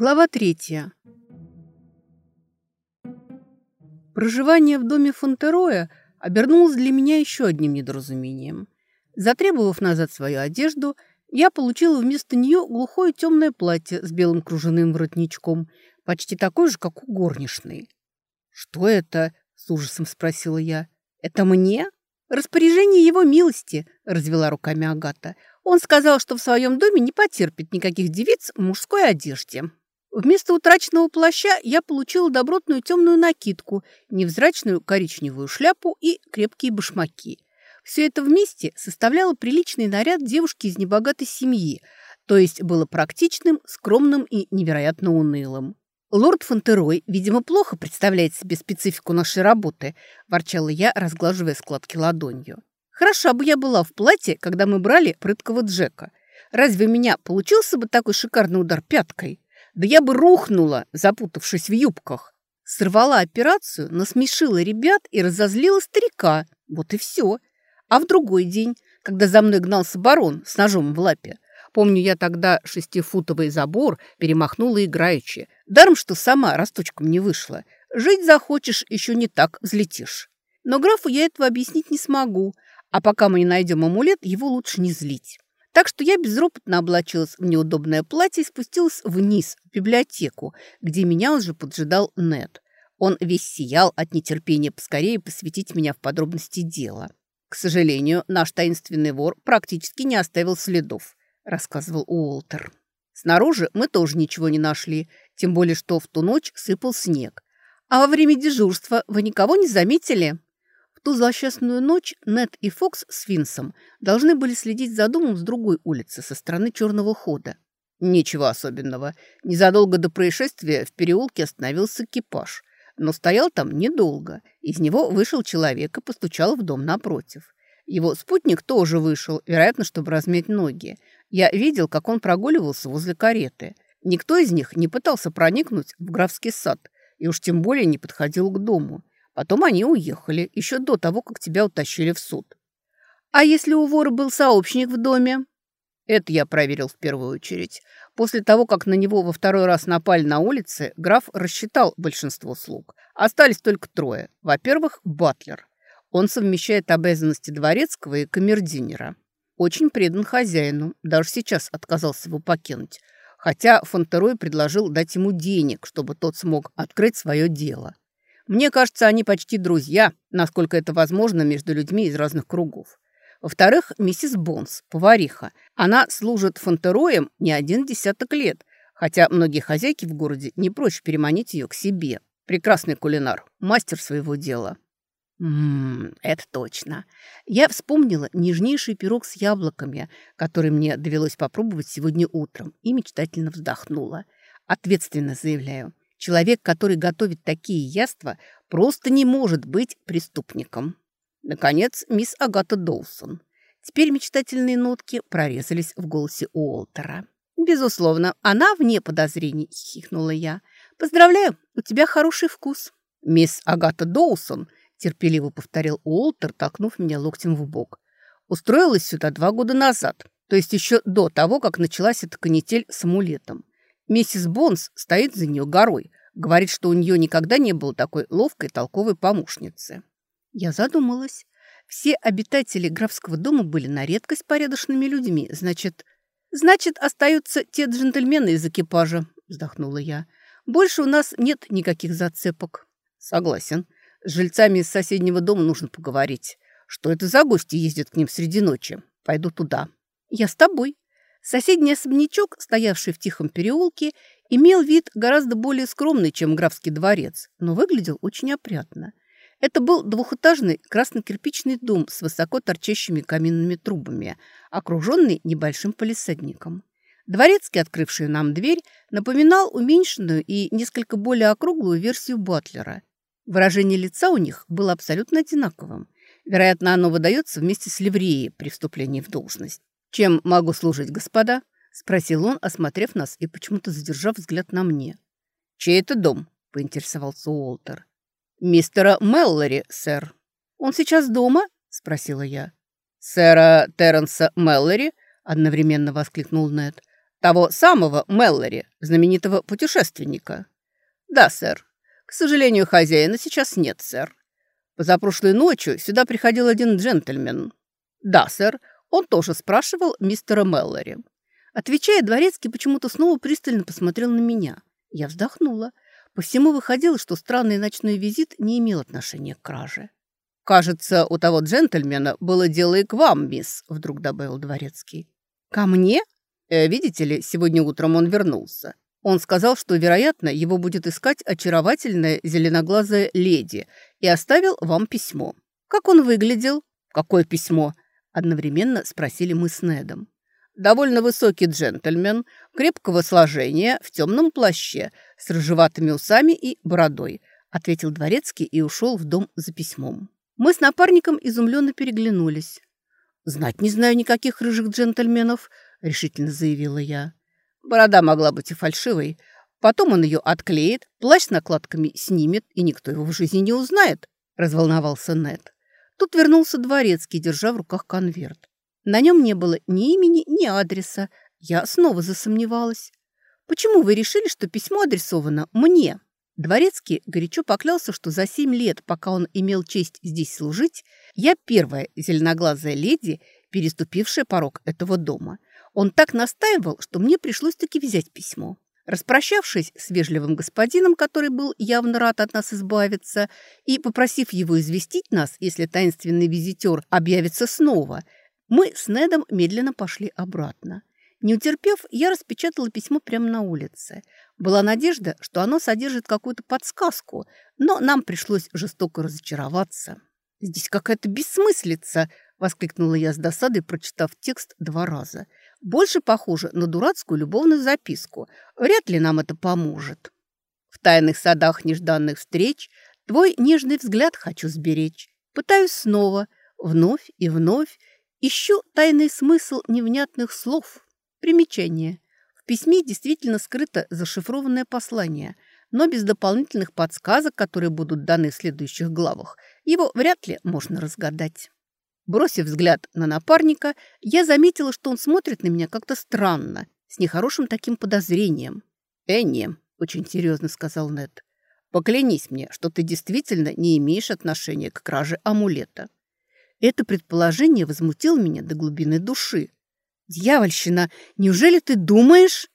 Глава третья. Проживание в доме Фонтероя обернулось для меня еще одним недоразумением. Затребовав назад свою одежду, я получила вместо нее глухое темное платье с белым кружевным воротничком, почти такое же, как у горничной. «Что это?» – с ужасом спросила я. «Это мне?» «Распоряжение его милости», – развела руками Агата. «Он сказал, что в своем доме не потерпит никаких девиц в мужской одежде». Вместо утраченного плаща я получила добротную темную накидку, невзрачную коричневую шляпу и крепкие башмаки. Все это вместе составляло приличный наряд девушки из небогатой семьи, то есть было практичным, скромным и невероятно унылым. «Лорд Фонтерой, видимо, плохо представляет себе специфику нашей работы», – ворчала я, разглаживая складки ладонью. «Хороша бы я была в платье, когда мы брали прыткого Джека. Разве у меня получился бы такой шикарный удар пяткой?» Да я бы рухнула, запутавшись в юбках. Сорвала операцию, насмешила ребят и разозлила старика. Вот и все. А в другой день, когда за мной гнался барон с ножом в лапе, помню, я тогда шестифутовый забор перемахнула играючи. Даром, что сама росточком не вышла. Жить захочешь, еще не так взлетишь. Но графу я этого объяснить не смогу, а пока мы не найдем амулет, его лучше не злить. Так что я безропотно облачилась в неудобное платье и спустилась вниз, в библиотеку, где меня уже поджидал Нед. Он весь сиял от нетерпения поскорее посвятить меня в подробности дела. «К сожалению, наш таинственный вор практически не оставил следов», – рассказывал Уолтер. «Снаружи мы тоже ничего не нашли, тем более что в ту ночь сыпал снег. А во время дежурства вы никого не заметили?» В ту злосчастную ночь Нед и Фокс с Винсом должны были следить за домом с другой улицы, со стороны черного хода. Ничего особенного. Незадолго до происшествия в переулке остановился экипаж. Но стоял там недолго. Из него вышел человек и постучал в дом напротив. Его спутник тоже вышел, вероятно, чтобы размять ноги. Я видел, как он прогуливался возле кареты. Никто из них не пытался проникнуть в графский сад, и уж тем более не подходил к дому. Потом они уехали, еще до того, как тебя утащили в суд. А если у вора был сообщник в доме? Это я проверил в первую очередь. После того, как на него во второй раз напали на улице, граф рассчитал большинство слуг. Остались только трое. Во-первых, батлер. Он совмещает обязанности дворецкого и камердинера. Очень предан хозяину. Даже сейчас отказался его покинуть. Хотя Фонтерой предложил дать ему денег, чтобы тот смог открыть свое дело. Мне кажется, они почти друзья, насколько это возможно между людьми из разных кругов. Во-вторых, миссис Бонс, повариха. Она служит фонтероем не один десяток лет, хотя многие хозяйки в городе не прочь переманить ее к себе. Прекрасный кулинар, мастер своего дела. Ммм, это точно. Я вспомнила нежнейший пирог с яблоками, который мне довелось попробовать сегодня утром, и мечтательно вздохнула. Ответственно заявляю, Человек, который готовит такие яства, просто не может быть преступником. Наконец, мисс Агата Доусон. Теперь мечтательные нотки прорезались в голосе Уолтера. «Безусловно, она вне подозрений», — хихикнула я. «Поздравляю, у тебя хороший вкус». «Мисс Агата Доусон», — терпеливо повторил Уолтер, толкнув меня локтем в бок. «Устроилась сюда два года назад, то есть еще до того, как началась эта канитель с амулетом. Миссис Бонс стоит за нее горой. Говорит, что у нее никогда не было такой ловкой, толковой помощницы. Я задумалась. Все обитатели графского дома были на редкость порядочными людьми. Значит, значит, остаются те джентльмены из экипажа, вздохнула я. Больше у нас нет никаких зацепок. Согласен. С жильцами из соседнего дома нужно поговорить. Что это за гости ездят к ним среди ночи? Пойду туда. Я с тобой, Соседний особнячок, стоявший в тихом переулке, имел вид гораздо более скромный, чем графский дворец, но выглядел очень опрятно. Это был двухэтажный красно-кирпичный дом с высоко торчащими каминными трубами, окруженный небольшим полисадником. Дворецкий, открывший нам дверь, напоминал уменьшенную и несколько более округлую версию Батлера. Выражение лица у них было абсолютно одинаковым. Вероятно, оно выдается вместе с ливреей при вступлении в должность. «Чем могу служить, господа?» – спросил он, осмотрев нас и почему-то задержав взгляд на мне. «Чей это дом?» – поинтересовался Уолтер. «Мистера Меллори, сэр». «Он сейчас дома?» – спросила я. «Сэра Терренса Меллори?» – одновременно воскликнул Нед. «Того самого Меллори, знаменитого путешественника». «Да, сэр. К сожалению, хозяина сейчас нет, сэр. Позапрошлой ночью сюда приходил один джентльмен». «Да, сэр. Он тоже спрашивал мистера Меллори». Отвечая, Дворецкий почему-то снова пристально посмотрел на меня. Я вздохнула. По всему выходило, что странный ночной визит не имел отношения к краже. «Кажется, у того джентльмена было дело и к вам, мисс», — вдруг добавил Дворецкий. «Ко мне?» э, «Видите ли, сегодня утром он вернулся. Он сказал, что, вероятно, его будет искать очаровательная зеленоглазая леди и оставил вам письмо. Как он выглядел?» «Какое письмо?» – одновременно спросили мы с Недом довольно высокий джентльмен, крепкого сложения, в темном плаще, с рыжеватыми усами и бородой», ответил дворецкий и ушел в дом за письмом. Мы с напарником изумленно переглянулись. «Знать не знаю никаких рыжих джентльменов», — решительно заявила я. Борода могла быть и фальшивой. Потом он ее отклеит, плащ с накладками снимет, и никто его в жизни не узнает, — разволновался Нед. Тут вернулся дворецкий, держа в руках конверт. На нем не было ни имени, ни адреса. Я снова засомневалась. «Почему вы решили, что письмо адресовано мне?» Дворецкий горячо поклялся, что за семь лет, пока он имел честь здесь служить, я первая зеленоглазая леди, переступившая порог этого дома. Он так настаивал, что мне пришлось таки взять письмо. Распрощавшись с вежливым господином, который был явно рад от нас избавиться, и попросив его известить нас, если таинственный визитер объявится снова – мы с Недом медленно пошли обратно. Не утерпев, я распечатала письмо прямо на улице. Была надежда, что оно содержит какую-то подсказку, но нам пришлось жестоко разочароваться. «Здесь какая-то бессмыслица!» – воскликнула я с досадой, прочитав текст два раза. «Больше похоже на дурацкую любовную записку. Вряд ли нам это поможет. В тайных садах нежданных встреч твой нежный взгляд хочу сберечь. Пытаюсь снова, вновь и вновь, Ищу тайный смысл невнятных слов. Примечание. В письме действительно скрыто зашифрованное послание, но без дополнительных подсказок, которые будут даны в следующих главах, его вряд ли можно разгадать. Бросив взгляд на напарника, я заметила, что он смотрит на меня как-то странно, с нехорошим таким подозрением. «Энни», — очень серьезно сказал Нед, — «поклянись мне, что ты действительно не имеешь отношения к краже амулета». Это предположение возмутило меня до глубины души. «Дьявольщина, неужели ты думаешь...»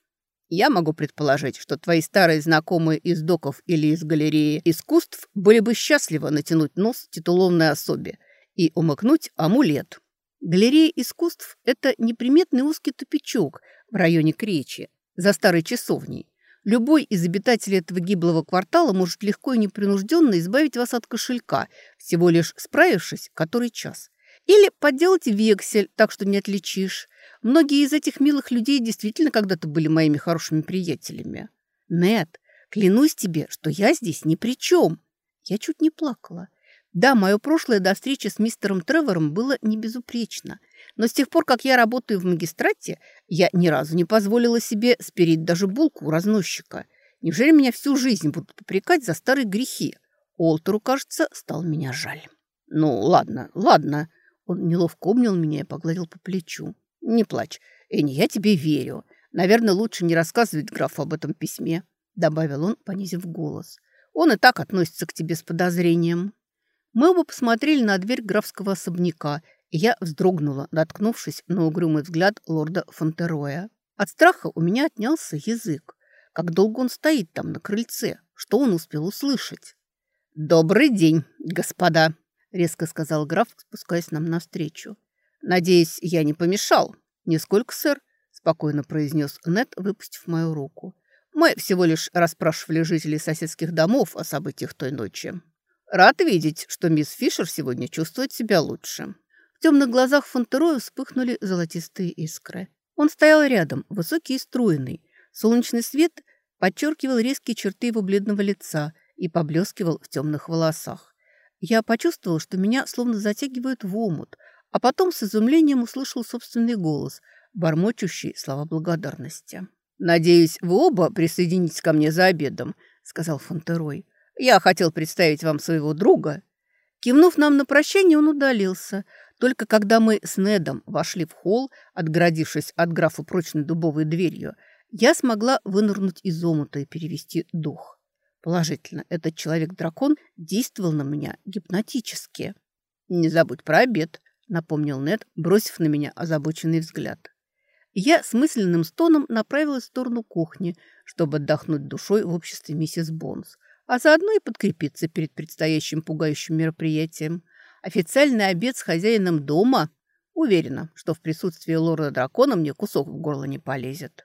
«Я могу предположить, что твои старые знакомые из доков или из галереи искусств были бы счастливы натянуть нос титулованной особе и умыкнуть амулет». Галерея искусств – это неприметный узкий тупичок в районе Кречи, за старой часовней. Любой из обитателей этого гиблого квартала может легко и непринужденно избавить вас от кошелька, всего лишь справившись который час. Или подделать вексель, так что не отличишь. Многие из этих милых людей действительно когда-то были моими хорошими приятелями. Нет, клянусь тебе, что я здесь ни при чем. Я чуть не плакала. Да, мое прошлое до встречи с мистером Тревором было не безупречно – но с тех пор, как я работаю в магистрате, я ни разу не позволила себе спереть даже булку у разносчика. Неужели меня всю жизнь будут попрекать за старые грехи? Олтеру, кажется, стал меня жаль. Ну, ладно, ладно. Он неловко обнял меня и погладил по плечу. Не плачь, Энни, я тебе верю. Наверное, лучше не рассказывать графу об этом письме, добавил он, понизив голос. Он и так относится к тебе с подозрением. Мы оба посмотрели на дверь графского особняка я вздрогнула, наткнувшись на угрюмый взгляд лорда Фонтероя. От страха у меня отнялся язык. Как долго он стоит там на крыльце? Что он успел услышать? «Добрый день, господа!» — резко сказал граф, спускаясь нам навстречу. «Надеюсь, я не помешал?» «Нисколько, сэр», — спокойно произнес Нет, выпустив мою руку. «Мы всего лишь расспрашивали жителей соседских домов о событиях той ночи. Рад видеть, что мисс Фишер сегодня чувствует себя лучше» темных глазах Фонтероя вспыхнули золотистые искры. Он стоял рядом, высокий и струйный. Солнечный свет подчеркивал резкие черты его бледного лица и поблескивал в темных волосах. Я почувствовал, что меня словно затягивают в омут, а потом с изумлением услышал собственный голос, бормочущий слова благодарности. «Надеюсь, вы оба присоединитесь ко мне за обедом», — сказал Фонтерой. «Я хотел представить вам своего друга». Кивнув нам на прощание, он удалился. Только когда мы с Недом вошли в холл, отгородившись от графа прочной дубовой дверью, я смогла вынырнуть из омута и перевести дух. Положительно, этот человек-дракон действовал на меня гипнотически. «Не забудь про обед», — напомнил Нед, бросив на меня озабоченный взгляд. Я с мысленным стоном направилась в сторону кухни, чтобы отдохнуть душой в обществе миссис Бонс, а заодно и подкрепиться перед предстоящим пугающим мероприятием. Официальный обед с хозяином дома. Уверена, что в присутствии лорда-дракона мне кусок в горло не полезет.